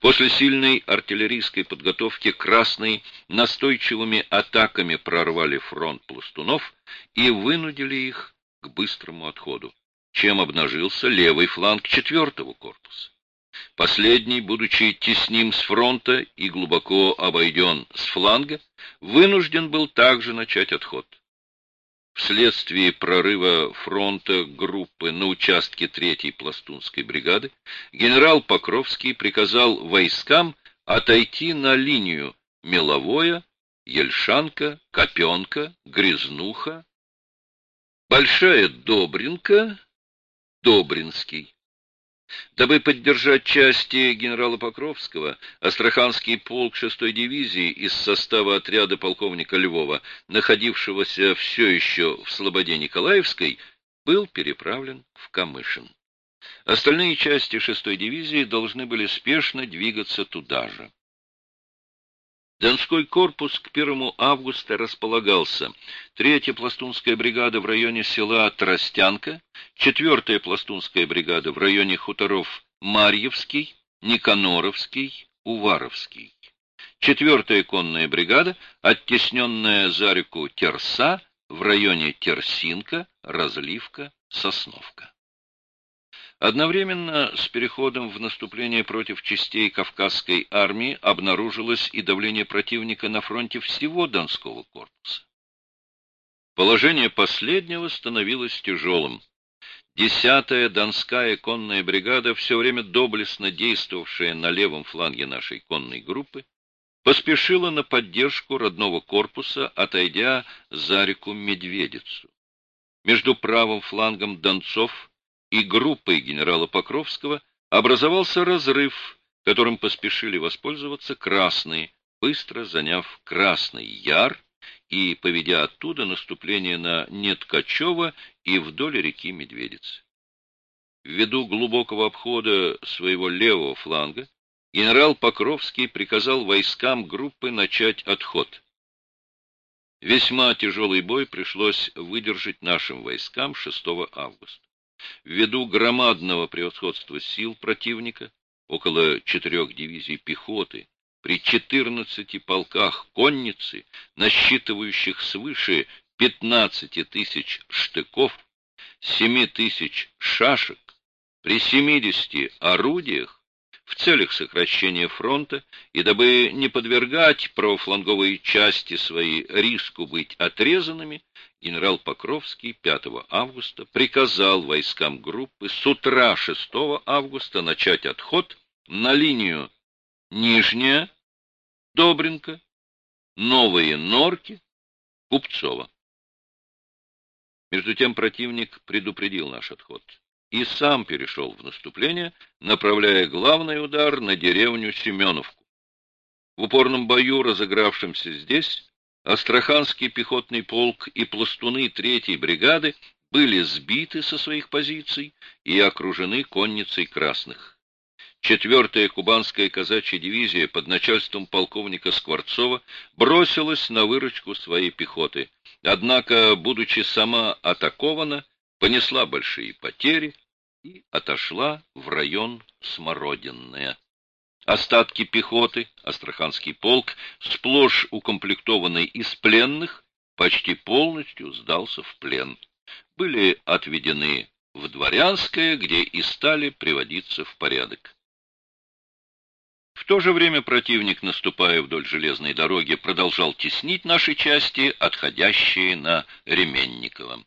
После сильной артиллерийской подготовки красные настойчивыми атаками прорвали фронт пластунов и вынудили их к быстрому отходу, чем обнажился левый фланг четвертого корпуса. Последний, будучи тесним с фронта и глубоко обойден с фланга, вынужден был также начать отход. Вследствие прорыва фронта группы на участке 3-й пластунской бригады генерал Покровский приказал войскам отойти на линию Меловое, Ельшанка, Копенка, Грязнуха, Большая Добринка, Добринский. Дабы поддержать части генерала Покровского, Астраханский полк 6-й дивизии из состава отряда полковника Львова, находившегося все еще в Слободе Николаевской, был переправлен в Камышин. Остальные части 6-й дивизии должны были спешно двигаться туда же. Донской корпус к 1 августа располагался. Третья пластунская бригада в районе села Тростянка, четвертая пластунская бригада в районе хуторов Марьевский, Никаноровский, Уваровский. Четвертая конная бригада, оттесненная за реку Терса, в районе Терсинка, Разливка, Сосновка. Одновременно с переходом в наступление против частей Кавказской армии обнаружилось и давление противника на фронте всего Донского корпуса. Положение последнего становилось тяжелым. Десятая Донская конная бригада, все время доблестно действовавшая на левом фланге нашей конной группы, поспешила на поддержку родного корпуса, отойдя за реку Медведицу. Между правым флангом Донцов и группой генерала Покровского образовался разрыв, которым поспешили воспользоваться красные, быстро заняв Красный Яр и поведя оттуда наступление на Неткачево и вдоль реки Медведицы. Ввиду глубокого обхода своего левого фланга, генерал Покровский приказал войскам группы начать отход. Весьма тяжелый бой пришлось выдержать нашим войскам 6 августа. Ввиду громадного превосходства сил противника, около четырех дивизий пехоты, при 14 полках конницы, насчитывающих свыше 15 тысяч штыков, 7 тысяч шашек, при 70 орудиях, в целях сокращения фронта и дабы не подвергать правофланговые части свои риску быть отрезанными, генерал Покровский 5 августа приказал войскам группы с утра 6 августа начать отход на линию Нижняя, Добринка, Новые Норки, Купцова. Между тем противник предупредил наш отход и сам перешел в наступление, направляя главный удар на деревню Семеновку. В упорном бою, разыгравшемся здесь, Астраханский пехотный полк и пластуны третьей бригады были сбиты со своих позиций и окружены конницей красных. Четвертая кубанская казачья дивизия под начальством полковника Скворцова бросилась на выручку своей пехоты, однако, будучи сама атакована, понесла большие потери и отошла в район Смородинное. Остатки пехоты, Астраханский полк, сплошь укомплектованный из пленных, почти полностью сдался в плен. Были отведены в Дворянское, где и стали приводиться в порядок. В то же время противник, наступая вдоль железной дороги, продолжал теснить наши части, отходящие на Ременниково.